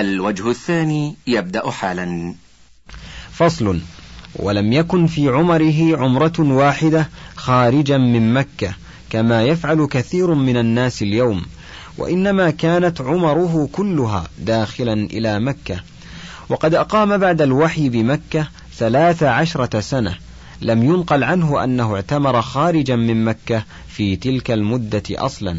الوجه الثاني يبدأ حالا. فصل. ولم يكن في عمره عمرة واحدة خارجا من مكة كما يفعل كثير من الناس اليوم. وإنما كانت عمره كلها داخلا إلى مكة. وقد أقام بعد الوحي بمكة ثلاث عشرة سنة. لم ينقل عنه أنه اعتمر خارجا من مكة في تلك المدة أصلا.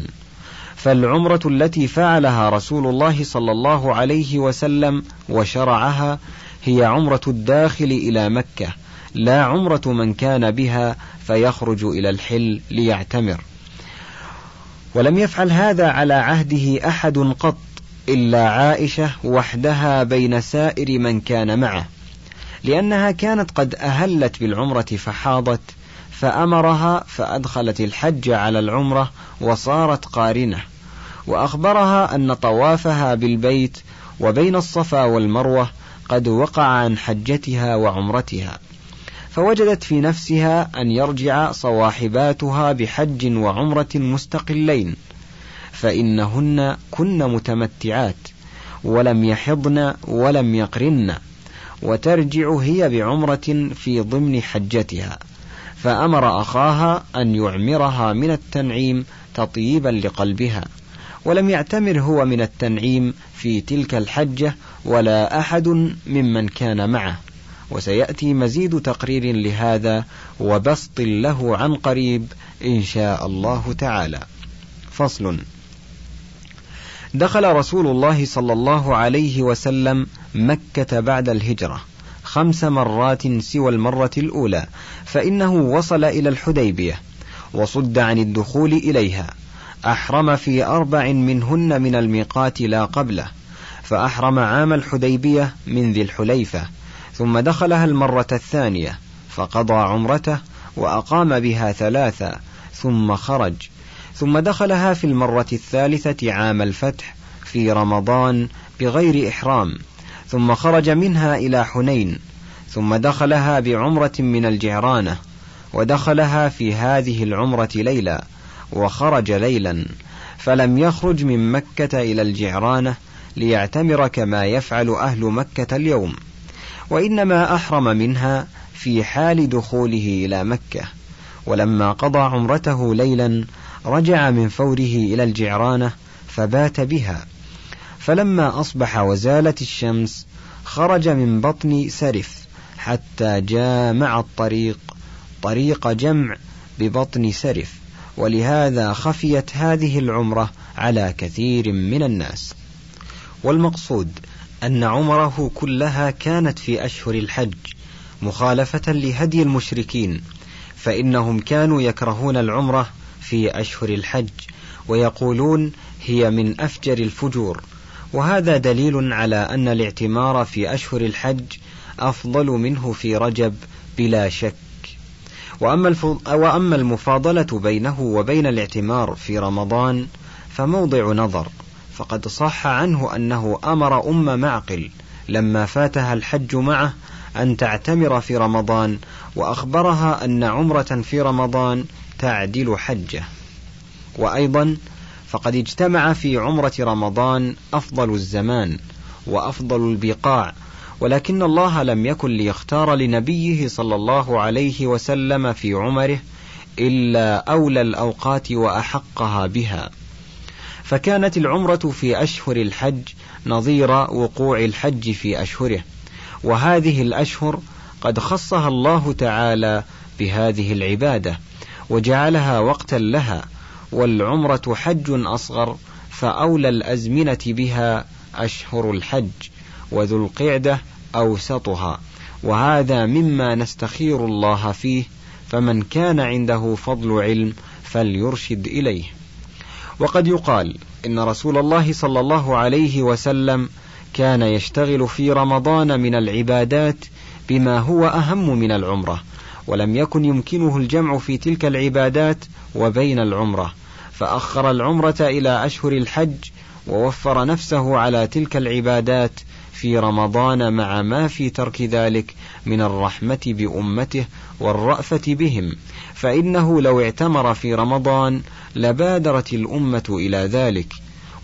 فالعمرة التي فعلها رسول الله صلى الله عليه وسلم وشرعها هي عمرة الداخل إلى مكة لا عمرة من كان بها فيخرج إلى الحل ليعتمر. ولم يفعل هذا على عهده أحد قط إلا عائشة وحدها بين سائر من كان معه لأنها كانت قد أهلت بالعمرة فحاضت فأمرها فأدخلت الحج على العمرة وصارت قارنة. وأخبرها أن طوافها بالبيت وبين الصفا والمروة قد وقع عن حجتها وعمرتها فوجدت في نفسها أن يرجع صواحباتها بحج وعمرة مستقلين فإنهن كن متمتعات ولم يحضن ولم يقرن وترجع هي بعمرة في ضمن حجتها فأمر أخاها أن يعمرها من التنعيم تطيبا لقلبها. ولم يعتمر هو من التنعيم في تلك الحجة ولا أحد ممن كان معه. وسيأتي مزيد تقرير لهذا وبسط له عن قريب إن شاء الله تعالى. فصل. دخل رسول الله صلى الله عليه وسلم مكة بعد الهجرة خمس مرات سوى المرة الأولى فإنه وصل إلى الحديبية وصد عن الدخول إليها. أحرم في أربع منهن من الميقات لا قبله فأحرم عام الحديبية من ذي الحليفة ثم دخلها المرة الثانية فقضى عمرته وأقام بها ثلاثا ثم خرج ثم دخلها في المرة الثالثة عام الفتح في رمضان بغير إحرام ثم خرج منها إلى حنين ثم دخلها بعمرة من الجعرانة ودخلها في هذه العمرة ليلا وخرج ليلا فلم يخرج من مكة إلى الجعرانة ليعتمر كما يفعل أهل مكة اليوم. وإنما أحرم منها في حال دخوله إلى مكة. ولما قضى عمرته ليلا رجع من فوره إلى الجعرانة فبات بها. فلما أصبح وزالت الشمس خرج من بطن سرف حتى جامع الطريق طريق جمع ببطن سرف. ولهذا خفيت هذه العمرة على كثير من الناس. والمقصود أن عمره كلها كانت في أشهر الحج مخالفة لهدي المشركين فإنهم كانوا يكرهون العمرة في أشهر الحج ويقولون هي من أفجر الفجور. وهذا دليل على أن الاعتمار في أشهر الحج أفضل منه في رجب بلا شك. وأما, وأما المفاضلة بينه وبين الاعتمار في رمضان فموضع نظر فقد صح عنه أنه أمر أم معقل لما فاتها الحج معه أن تعتمر في رمضان وأخبرها أن عمرة في رمضان تعدل حجة. وأيضا فقد اجتمع في عمرة رمضان أفضل الزمان وأفضل البقاع ولكن الله لم يكن ليختار لنبيه صلى الله عليه وسلم في عمره إلا أولى الأوقات وأحقها بها. فكانت العمرة في أشهر الحج نظير وقوع الحج في أشهره وهذه الأشهر قد خصها الله تعالى بهذه العبادة وجعلها وقتا لها والعمرة حج أصغر فأولى الأزمنة بها أشهر الحج وذو القعدة أوسطها وهذا مما نستخير الله فيه فمن كان عنده فضل علم فليرشد إليه. وقد يقال إن رسول الله صلى الله عليه وسلم كان يشتغل في رمضان من العبادات بما هو أهم من العمرة ولم يكن يمكنه الجمع في تلك العبادات وبين العمرة. فأخر العمرة إلى أشهر الحج ووفر نفسه على تلك العبادات في رمضان مع ما في ترك ذلك من الرحمة بأمته والرأفة بهم. فإنه لو اعتمر في رمضان لبادرت الأمة إلى ذلك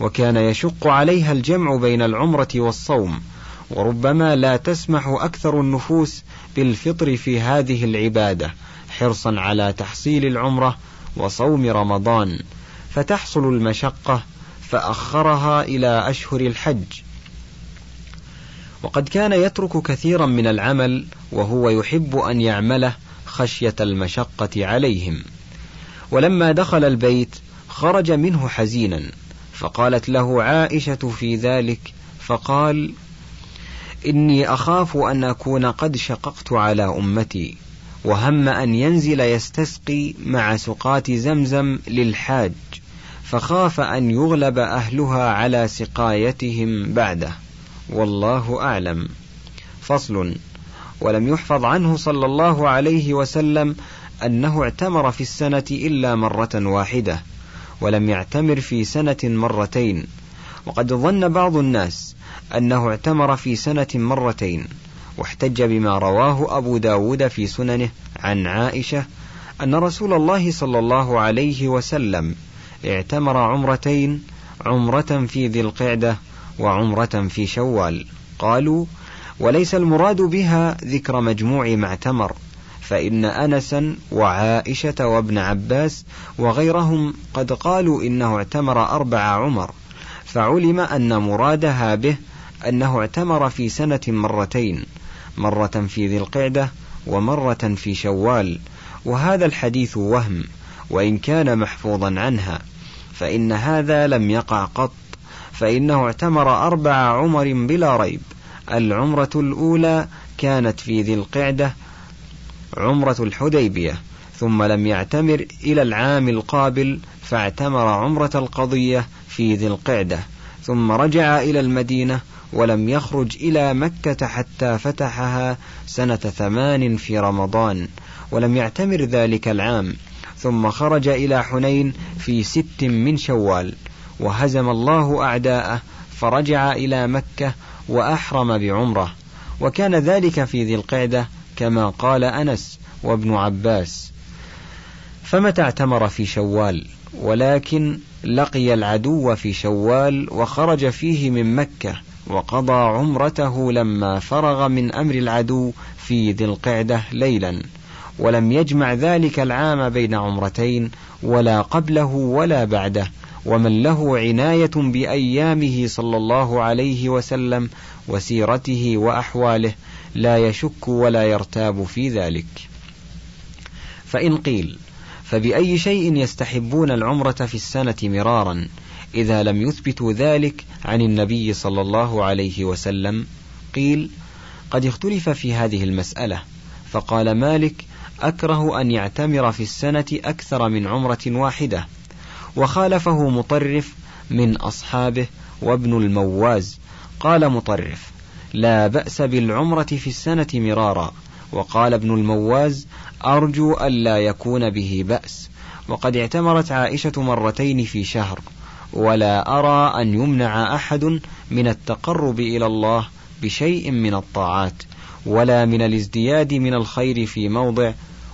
وكان يشق عليها الجمع بين العمرة والصوم. وربما لا تسمح أكثر النفوس بالفطر في هذه العبادة حرصا على تحصيل العمرة وصوم رمضان. فتحصل المشقة فأخرها إلى أشهر الحج. وقد كان يترك كثيرا من العمل وهو يحب أن يعمله خشية المشقة عليهم. ولما دخل البيت خرج منه حزينا فقالت له عائشة في ذلك فقال إني أخاف أن أكون قد شققت على أمتي وهم أن ينزل يستسقي مع سقاة زمزم للحاج فخاف أن يغلب أهلها على سقايتهم بعده. والله أعلم. فصل. ولم يحفظ عنه صلى الله عليه وسلم أنه اعتمر في السنة إلا مرة واحدة ولم يعتمر في سنة مرتين. وقد ظن بعض الناس أنه اعتمر في سنة مرتين واحتج بما رواه أبو داود في سننه عن عائشة أن رسول الله صلى الله عليه وسلم اعتمر عمرتين عمرة في ذي القعدة وعمرة في شوال. قالوا وليس المراد بها ذكر مجموع ما اعتمر فإن أنسا وعائشة وابن عباس وغيرهم قد قالوا إنه اعتمر أربع عمر فعلم أن مرادها به أنه اعتمر في سنة مرتين مرة في ذي القعدة ومرة في شوال وهذا الحديث وهم وإن كان محفوظا عنها فإن هذا لم يقع قط فإنه اعتمر أربع عمر بلا ريب. العمرة الأولى كانت في ذي القعدة عمرة الحديبية ثم لم يعتمر إلى العام القابل فاعتمر عمرة القضية في ذي القعدة ثم رجع إلى المدينة ولم يخرج إلى مكة حتى فتحها سنة ثمان في رمضان ولم يعتمر ذلك العام ثم خرج إلى حنين في ست من شوال. وهزم الله أعداءه فرجع إلى مكة وأحرم بعمرة. وكان ذلك في ذي القعدة كما قال أنس وابن عباس. فمتى اعتمر في شوال؟ ولكن لقي العدو في شوال وخرج فيه من مكة وقضى عمرته لما فرغ من أمر العدو في ذي القعدة ليلا. ولم يجمع ذلك العام بين عمرتين ولا قبله ولا بعده. ومن له عناية بأيامه صلى الله عليه وسلم وسيرته وأحواله لا يشك ولا يرتاب في ذلك. فإن قيل فبأي شيء يستحبون العمرة في السنة مرارا إذا لم يثبتوا ذلك عن النبي صلى الله عليه وسلم؟ قيل قد اختلف في هذه المسألة فقال مالك أكره أن يعتمر في السنة أكثر من عمرة واحدة. وخالفه مطرف من أصحابه وابن المواز. قال مطرف لا بأس بالعمرة في السنة مرارا. وقال ابن المواز أرجو ألا يكون به بأس. وقد اعتمرت عائشة مرتين في شهر ولا أرى أن يمنع أحد من التقرب إلى الله بشيء من الطاعات ولا من الازدياد من الخير في موضع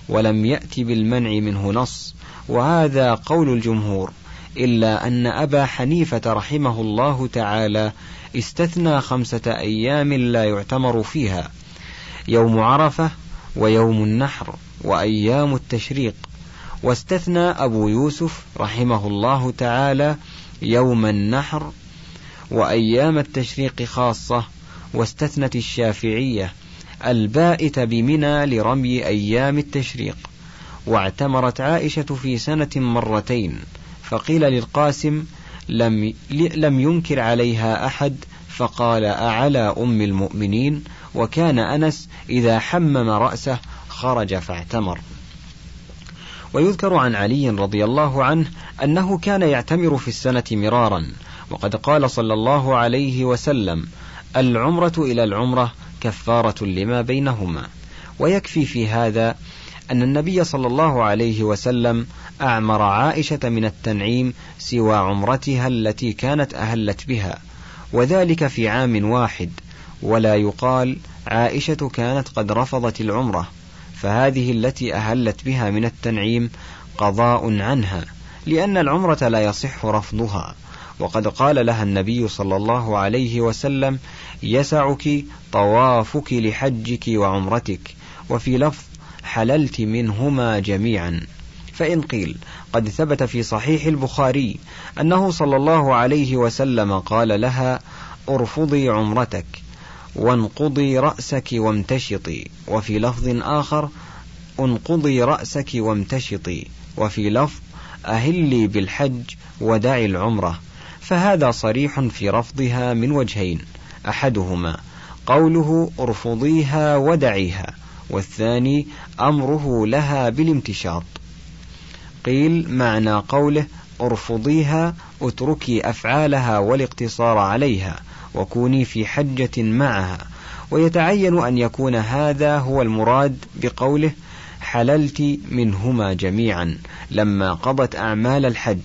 ولم يأت بالمنع منه نص. وهذا قول الجمهور. إلا أن أبا حنيفة رحمه الله تعالى استثنى خمسة أيام لا يعتمر فيها يوم عرفة ويوم النحر وأيام التشريق. واستثنى أبو يوسف رحمه الله تعالى يوم النحر وأيام التشريق خاصة واستثنت الشافعية البائت بمنى لرمي أيام التشريق واعتمرت عائشة في سنة مرتين. فقيل للقاسم لم, لم ينكر عليها أحد؟ فقال أعلى أم المؤمنين؟ وكان أنس إذا حمم رأسه خرج فاعتمر. ويذكر عن علي رضي الله عنه أنه كان يعتمر في السنة مرارا وقد قال صلى الله عليه وسلم العمرة إلى العمرة كفارة لما بينهما. ويكفي في هذا أن النبي صلى الله عليه وسلم أعمر عائشة من التنعيم سوى عمرتها التي كانت أهلت بها وذلك في عام واحد ولا يقال عائشة كانت قد رفضت العمرة فهذه التي أهلت بها من التنعيم قضاء عنها لأن العمرة لا يصح رفضها وقد قال لها النبي صلى الله عليه وسلم يسعك طوافك لحجك وعمرتك وفي لفظ حللت منهما جميعا فإن قيل قد ثبت في صحيح البخاري أنه صلى الله عليه وسلم قال لها ارفضي عمرتك وانقضي رأسك وامتشطي وفي لفظ آخر انقضي رأسك وامتشطي وفي لفظ أهلي بالحج ودعي العمرة فهذا صريح في رفضها من وجهين أحدهما قوله ارفضيها ودعيها والثاني أمره لها بالامتشاط قيل معنى قوله ارفضيها اتركي أفعالها والاقتصار عليها وكوني في حجة معها. ويتعين أن يكون هذا هو المراد بقوله حللت منهما جميعا لما قضت أعمال الحج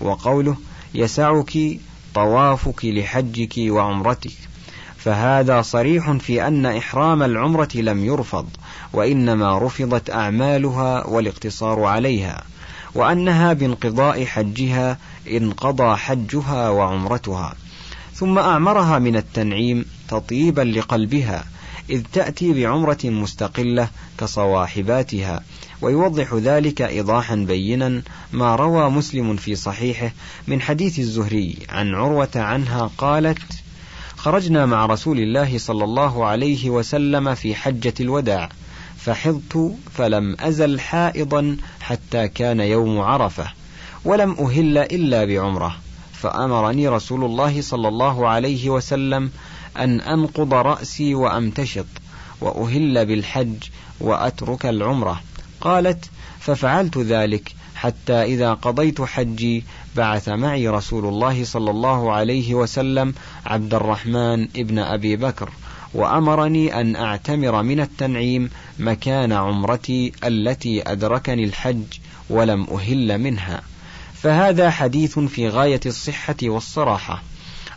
وقوله يسعك طوافك لحجك وعمرتك. فهذا صريح في أن إحرام العمرة لم يرفض وإنما رفضت أعمالها والاقتصار عليها. وأنها بانقضاء حجها انقضى حجها وعمرتها. ثم أعمرها من التنعيم تطيبا لقلبها إذ تأتي بعمرة مستقلة كصواحباتها. ويوضح ذلك إيضاحا بينا ما روى مسلم في صحيحه من حديث الزهري عن عروة عنها قالت خرجنا مع رسول الله صلى الله عليه وسلم في حجة الوداع فحضت فلم أزل حائضا حتى كان يوم عرفة ولم أهل إلا بعمرة. فأمرني رسول الله صلى الله عليه وسلم أن أنقض رأسي وأمتشط وأهل بالحج وأترك العمرة. قالت ففعلت ذلك حتى إذا قضيت حجي بعث معي رسول الله صلى الله عليه وسلم عبد الرحمن ابن أبي بكر. وأمرني أن أعتمر من التنعيم مكان عمرتي التي أدركني الحج ولم أهل منها. فهذا حديث في غاية الصحة والصراحة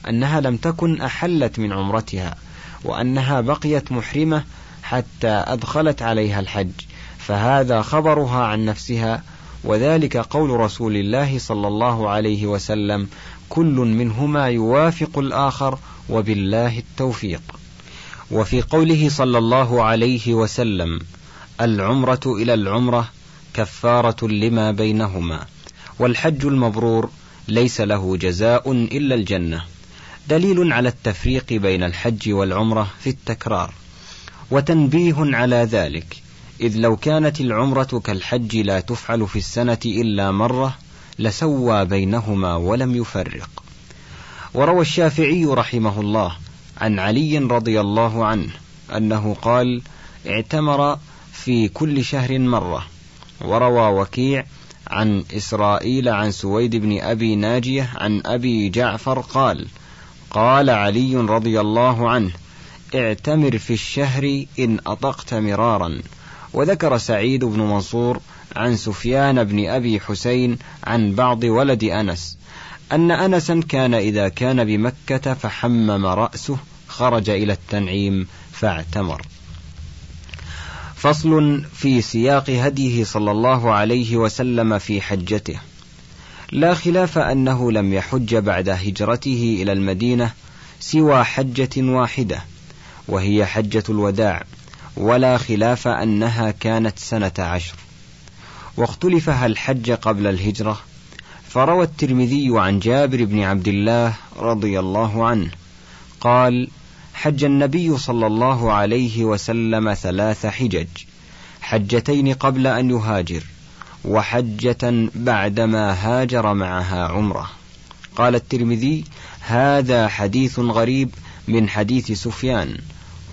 أنها لم تكن أحلت من عمرتها وأنها بقيت محرمة حتى أدخلت عليها الحج. فهذا خبرها عن نفسها وذلك قول رسول الله صلى الله عليه وسلم كل منهما يوافق الآخر وبالله التوفيق. وفي قوله صلى الله عليه وسلم العمرة إلى العمرة كفارة لما بينهما والحج المبرور ليس له جزاء إلا الجنة دليل على التفريق بين الحج والعمرة في التكرار وتنبيه على ذلك إذ لو كانت العمرة كالحج لا تفعل في السنة إلا مرة لسوى بينهما ولم يفرق. وروى الشافعي رحمه الله عن علي رضي الله عنه أنه قال اعتمر في كل شهر مرة وروى وكيع عن إسرائيل عن سويد بن أبي ناجية عن أبي جعفر قال قال علي رضي الله عنه اعتمر في الشهر إن أطقت مرارا وذكر سعيد بن منصور عن سفيان بن أبي حسين عن بعض ولد أنس. أن أنسا كان إذا كان بمكة فحمم رأسه خرج إلى التنعيم فاعتمر. فصل في سياق هديه صلى الله عليه وسلم في حجته. لا خلاف أنه لم يحج بعد هجرته إلى المدينة سوى حجة واحدة وهي حجة الوداع ولا خلاف أنها كانت سنة عشر. واختلف هل حج قبل الهجرة فروى الترمذي عن جابر بن عبد الله رضي الله عنه قال حج النبي صلى الله عليه وسلم ثلاث حجج حجتين قبل أن يهاجر وحجة بعدما هاجر معها عمرة. قال الترمذي هذا حديث غريب من حديث سفيان.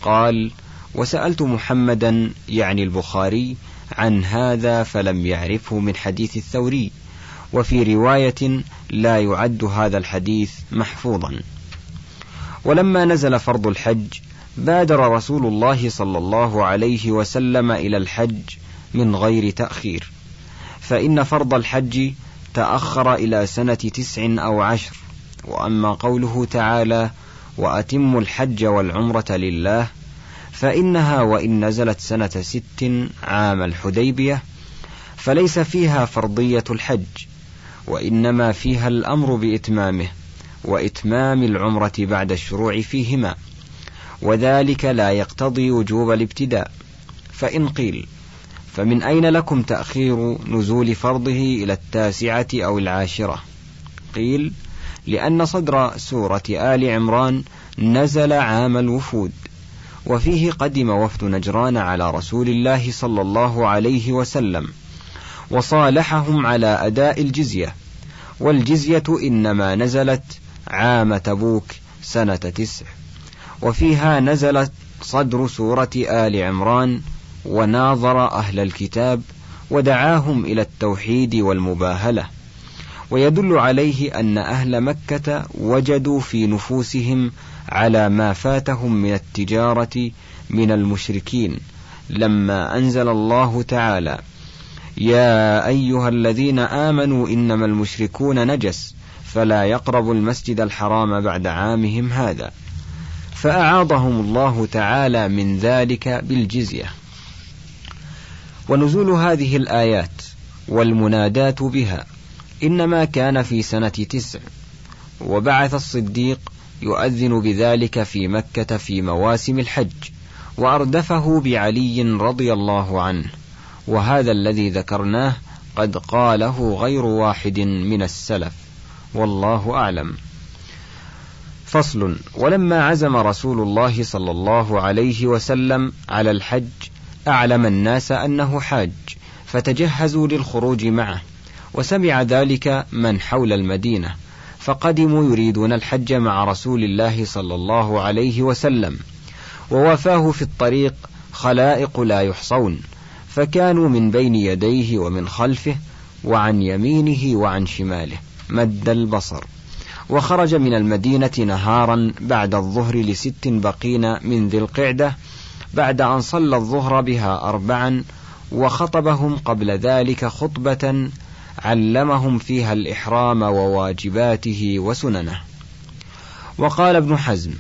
قال وسألت محمدا يعني البخاري عن هذا فلم يعرفه من حديث الثوري. وفي رواية لا يعد هذا الحديث محفوظا. ولما نزل فرض الحج بادر رسول الله صلى الله عليه وسلم إلى الحج من غير تأخير. فإن فرض الحج تأخر إلى سنة تسع أو عشر. وأما قوله تعالى وأتموا الحج والعمرة لله فإنها وإن نزلت سنة ست عام الحديبية فليس فيها فرضية الحج. وإنما فيها الأمر بإتمامه وإتمام العمرة بعد الشروع فيهما وذلك لا يقتضي وجوب الابتداء. فإن قيل فمن أين لكم تأخير نزول فرضه إلى التاسعة أو العاشرة؟ قيل لأن صدر سورة آل عمران نزل عام الوفود وفيه قدم وفد نجران على رسول الله صلى الله عليه وسلم. وصالحهم على أداء الجزية. والجزية إنما نزلت عام تبوك سنة تسع. وفيها نزلت صدر سورة آل عمران وناظر أهل الكتاب ودعاهم إلى التوحيد والمباهلة. ويدل عليه أن أهل مكة وجدوا في نفوسهم على ما فاتهم من التجارة من المشركين لما أنزل الله تعالى. يا أيها الذين آمنوا إنما المشركون نجس فلا يقربوا المسجد الحرام بعد عامهم هذا. فأعاضهم الله تعالى من ذلك بالجزية. ونزول هذه الآيات والمنادات بها إنما كان في سنة تسع وبعث الصديق يؤذن بذلك في مكة في مواسم الحج وأردفه بعلي رضي الله عنه. وهذا الذي ذكرناه قد قاله غير واحد من السلف. والله أعلم. فصل. ولما عزم رسول الله صلى الله عليه وسلم على الحج أعلم الناس أنه حاج فتجهزوا للخروج معه وسمع ذلك من حول المدينة فقدموا يريدون الحج مع رسول الله صلى الله عليه وسلم ووافاه في الطريق خلائق لا يحصون. فكانوا من بين يديه ومن خلفه وعن يمينه وعن شماله مد البصر. وخرج من المدينة نهارا بعد الظهر لست بقين من ذي القعدة بعد أن صلى الظهر بها أربعا وخطبهم قبل ذلك خطبة علمهم فيها الإحرام وواجباته وسننه. وقال ابن حزم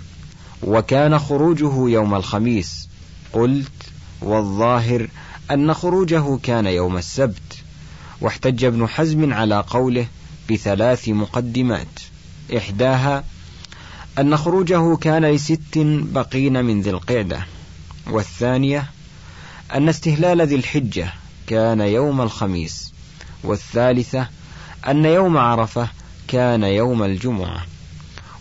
وكان خروجه يوم الخميس. قلت والظاهر أن خروجه كان يوم السبت واحتج ابن حزم على قوله بثلاث مقدمات. إحداها أن خروجه كان لست بقين من ذي القعدة والثانية أن استهلال ذي الحجة كان يوم الخميس والثالثة أن يوم عرفة كان يوم الجمعة.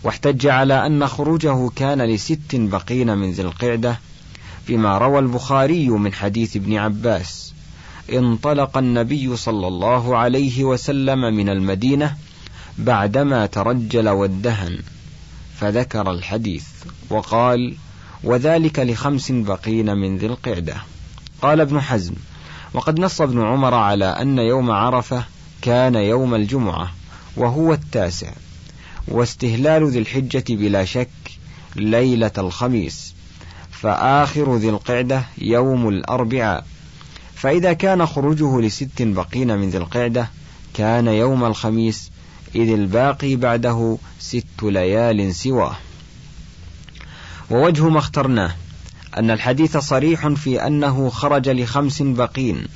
واحتج على أن خروجه كان لست بقين من ذي القعدة بما روى البخاري من حديث ابن عباس. انطلق النبي صلى الله عليه وسلم من المدينة بعدما ترجل وادهن فذكر الحديث وقال وذلك لخمس بقين من ذي القعدة قال ابن حزم وقد نص ابن عمر على أن يوم عرفة كان يوم الجمعة وهو التاسع واستهلال ذي الحجة بلا شك ليلة الخميس فآخر ذي القعدة يوم الأربعاء. فإذا كان خروجه لست بقين من ذي القعدة كان يوم الخميس إذ الباقي بعده ست ليال سواه ووجه ما اخترناه أن الحديث صريح في أنه خرج لخمس بقين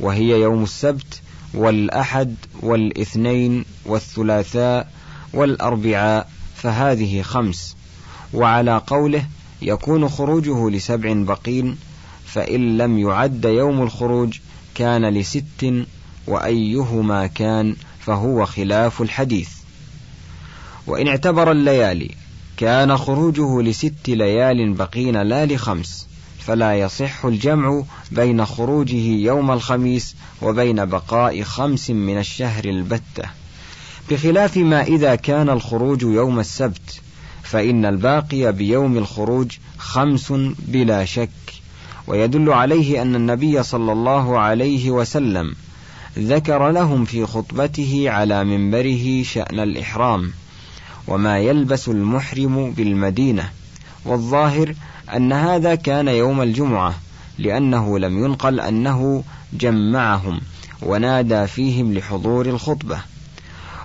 وهي يوم السبت والأحد والإثنين والثلاثاء والأربعاء فهذه خمس. وعلى قوله يكون خروجه لسبع بقين فإن لم يعد يوم الخروج كان لست وأيهما كان فهو خلاف الحديث. وإن اعتبر الليالي كان خروجه لست ليال بقين لا لخمس فلا يصح الجمع بين خروجه يوم الخميس وبين بقاء خمس من الشهر البتة. بخلاف ما إذا كان الخروج يوم السبت فإن الباقي بيوم الخروج خمس بلا شك. ويدل عليه أن النبي صلى الله عليه وسلم ذكر لهم في خطبته على منبره شأن الإحرام وما يلبس المحرم بالمدينة. والظاهر أن هذا كان يوم الجمعة لأنه لم ينقل أنه جمعهم ونادى فيهم لحضور الخطبة.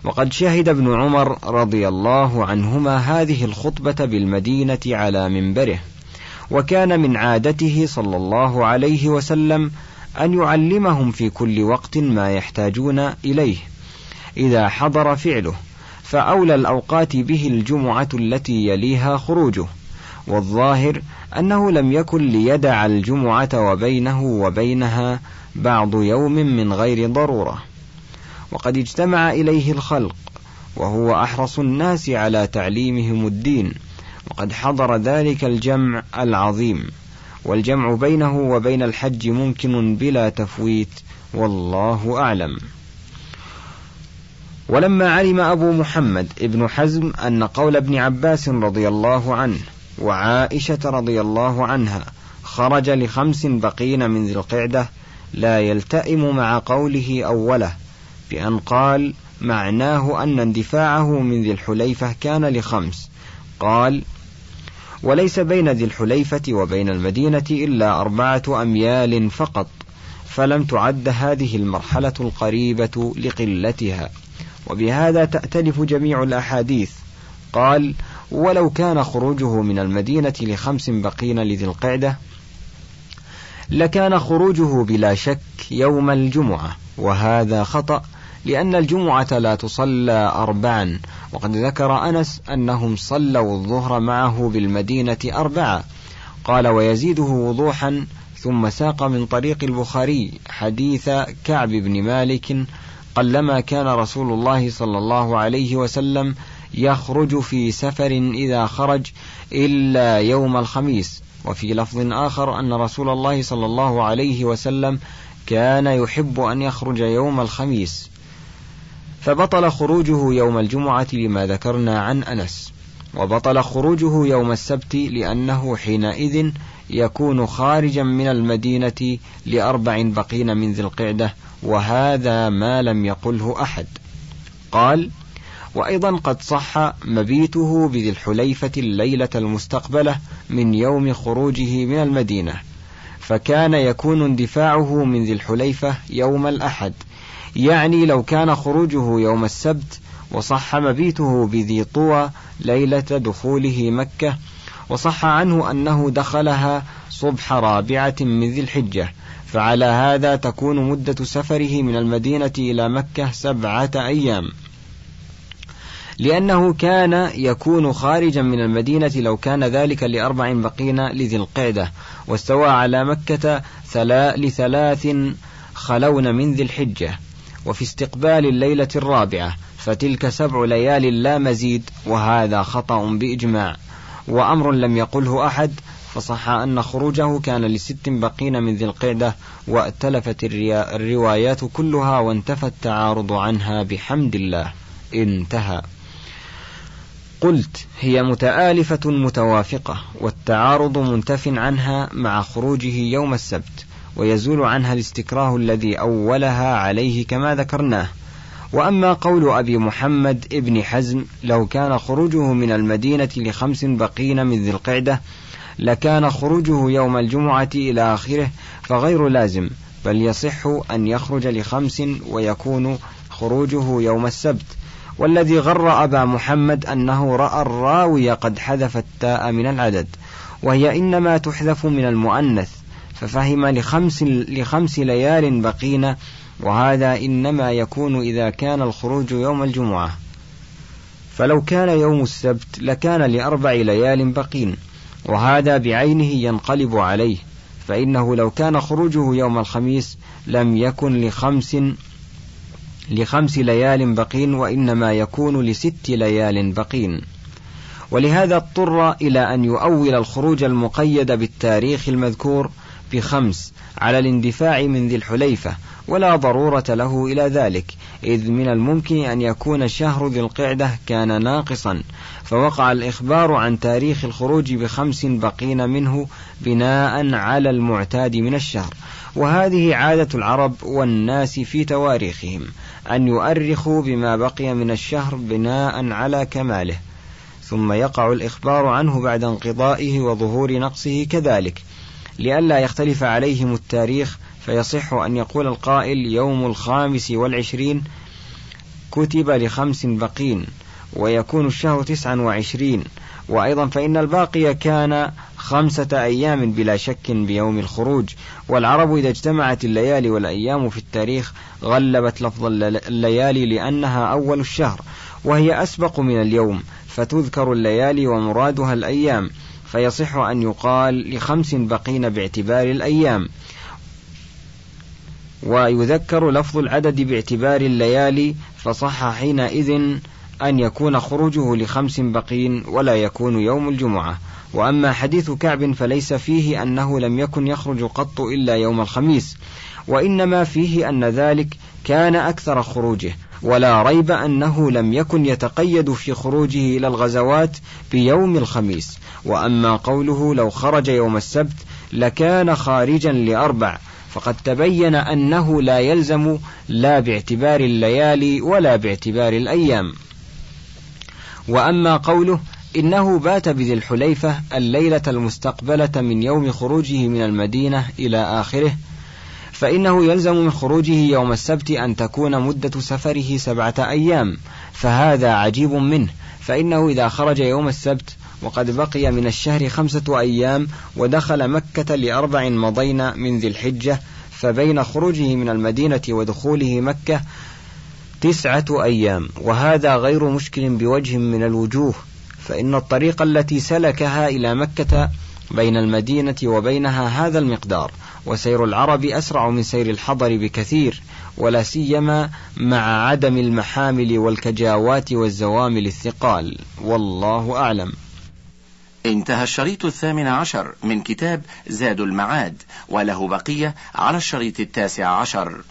وقد شهد ابن عمر رضي الله عنهما هذه الخطبة بالمدينة على منبره وكان من عادته صلى الله عليه وسلم أن يعلمهم في كل وقت ما يحتاجون إليه إذا حضر فعله فأولى الأوقات به الجمعة التي يليها خروجه والظاهر أنه لم يكن ليدع الجمعة وبينه وبينها بعض يوم من غير ضرورة. وقد اجتمع إليه الخلق وهو أحرص الناس على تعليمهم الدين وقد حضر ذلك الجمع العظيم. والجمع بينه وبين الحج ممكن بلا تفويت والله أعلم. ولما علم أبو محمد ابن حزم أن قول ابن عباس رضي الله عنه وعائشة رضي الله عنها خرج لخمس بقين من ذي القعدة لا يلتئم مع قوله أوله بأن قال معناه أن اندفاعه من ذي الحليفة كان لخمس. قال وليس بين ذي الحليفة وبين المدينة إلا أربعة أميال فقط فلم تعد هذه المرحلة القريبة لقلتها. وبهذا تأتلف جميع الأحاديث. قال ولو كان خروجه من المدينة لخمس بقين لذي القعدة لكان خروجه بلا شك يوم الجمعة وهذا خطأ لأن الجمعة لا تصلى أربعا. وقد ذكر أنس أنهم صلوا الظهر معه بالمدينة أربعة. قال ويزيده وضوحا ثم ساق من طريق البخاري حديث كعب بن مالك قلما كان رسول الله صلى الله عليه وسلم يخرج في سفر إذا خرج إلا يوم الخميس. وفي لفظ آخر أن رسول الله صلى الله عليه وسلم كان يحب أن يخرج يوم الخميس. فبطل خروجه يوم الجمعة لما ذكرنا عن أنس وبطل خروجه يوم السبت لأنه حينئذ يكون خارجا من المدينة لأربع بقين من ذي القعدة وهذا ما لم يقله أحد. قال وأيضا قد صح مبيته بذي الحليفة الليلة المستقبلة من يوم خروجه من المدينة فكان يكون اندفاعه من ذي الحليفة يوم الأحد. يعني لو كان خروجه يوم السبت وصح مبيته بذي طوى ليلة دخوله مكة وصح عنه أنه دخلها صبح رابعة من ذي الحجة فعلى هذا تكون مدة سفره من المدينة إلى مكة سبعة أيام. لأنه كان يكون خارجا من المدينة لو كان ذلك لأربع بقين لذي القعدة واستوى على مكة لثلاث خلون من ذي الحجة. وفي استقبال الليلة الرابعة فتلك سبع ليال لا مزيد وهذا خطأ بإجماع. وأمر لم يقله أحد فصح أن خروجه كان لست بقين من ذي القعدة وأتلفت الروايات كلها وانتفى التعارض عنها بحمد الله. انتهى. قلت هي متآلفة متوافقة والتعارض منتف عنها مع خروجه يوم السبت. ويزول عنها الاستكراه الذي أولها عليه كما ذكرناه. وأما قول أبي محمد ابن حزم لو كان خروجه من المدينة لخمس بقين من ذي القعدة لكان خروجه يوم الجمعة إلى آخره فغير لازم بل يصح أن يخرج لخمس ويكون خروجه يوم السبت. والذي غر أبا محمد أنه رأى الراوي قد حذف التاء من العدد وهي إنما تحذف من المؤنث. ففهم لخمس, لخمس ليال بقين وهذا إنما يكون إذا كان الخروج يوم الجمعة. فلو كان يوم السبت لكان لأربع ليال بقين وهذا بعينه ينقلب عليه. فإنه لو كان خروجه يوم الخميس لم يكن لخمس لخمس ليال بقين وإنما يكون لست ليال بقين. ولهذا اضطر إلى أن يؤول الخروج المقيد بالتاريخ المذكور بخمس على الاندفاع من ذي الحليفة ولا ضرورة له إلى ذلك إذ من الممكن أن يكون شهر ذي القعدة كان ناقصا. فوقع الإخبار عن تاريخ الخروج بخمس بقين منه بناء على المعتاد من الشهر. وهذه عادة العرب والناس في تواريخهم أن يؤرخوا بما بقي من الشهر بناء على كماله. ثم يقع الإخبار عنه بعد انقضائه وظهور نقصه كذلك. لئلا يختلف عليهم التاريخ فيصح أن يقول القائل يوم الخامس والعشرين كتب لخمس بقين ويكون الشهر تسعا وعشرين. وأيضا فإن الباقي كان خمسة أيام بلا شك بيوم الخروج. والعرب إذا اجتمعت الليالي والأيام في التاريخ غلبت لفظ الليالي لأنها أول الشهر وهي أسبق من اليوم فتذكر الليالي ومرادها الأيام. فيصح أن يقال لخمس بقين باعتبار الأيام. ويذكر لفظ العدد باعتبار الليالي فصح حينئذ أن يكون خروجه لخمس بقين ولا يكون يوم الجمعة. وأما حديث كعب فليس فيه أنه لم يكن يخرج قط إلا يوم الخميس. وإنما فيه أن ذلك كان أكثر خروجه. ولا ريب أنه لم يكن يتقيد في خروجه إلى الغزوات بيوم الخميس. وأما قوله لو خرج يوم السبت لكان خارجا لأربع فقد تبين أنه لا يلزم لا باعتبار الليالي ولا باعتبار الأيام. وأما قوله إنه بات بذي الحليفة الليلة المستقبلة من يوم خروجه من المدينة إلى آخره فإنه يلزم من خروجه يوم السبت أن تكون مدة سفره سبعة أيام فهذا عجيب منه فإنه إذا خرج يوم السبت وقد بقي من الشهر خمسة أيام ودخل مكة لأربع مضين من ذي الحجة فبين خروجه من المدينة ودخوله مكة تسعة أيام وهذا غير مشكل بوجه من الوجوه فإن الطريق التي سلكها إلى مكة بين المدينة وبينها هذا المقدار. وسير العرب أسرع من سير الحضر بكثير ولا سيما مع عدم المحامل والكجاوات والزوامل الثقال. والله أعلم. انتهى الشريط الثامن عشر من كتاب زاد المعاد وله بقية على الشريط التاسع عشر.